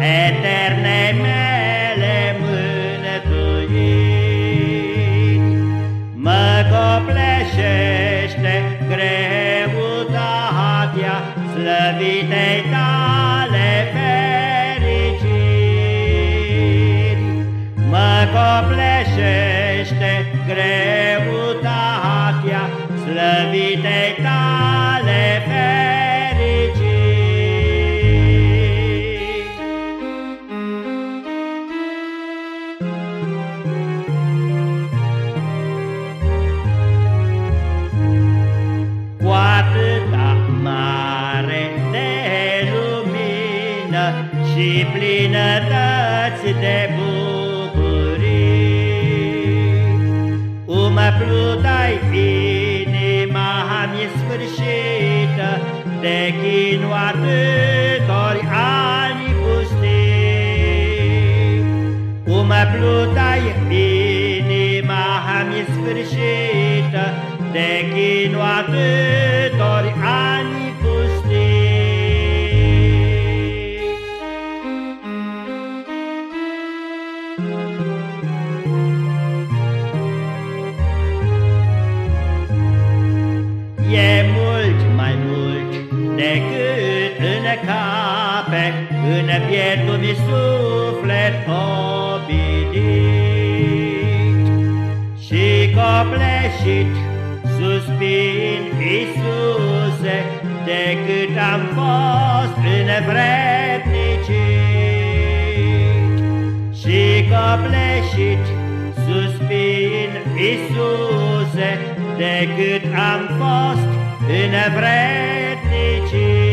eterne mele mânătuiri. Mă copleșește greutatea slăvitei tale fericiri. Mă copleșește greutatea slăvitei tale și plinătăți de bucurii, Umăplutai inima mi sfârșită de chinu atâtori ani pustii. Umăplutai inima mi sfârșită de chinu atâtori cape, În pieptul mi suflet obilit. Și copleșit suspin, Iisuse, Decât am fost învrednicit. Și copleșit suspin, Iisuse, Decât am fost învrednicit.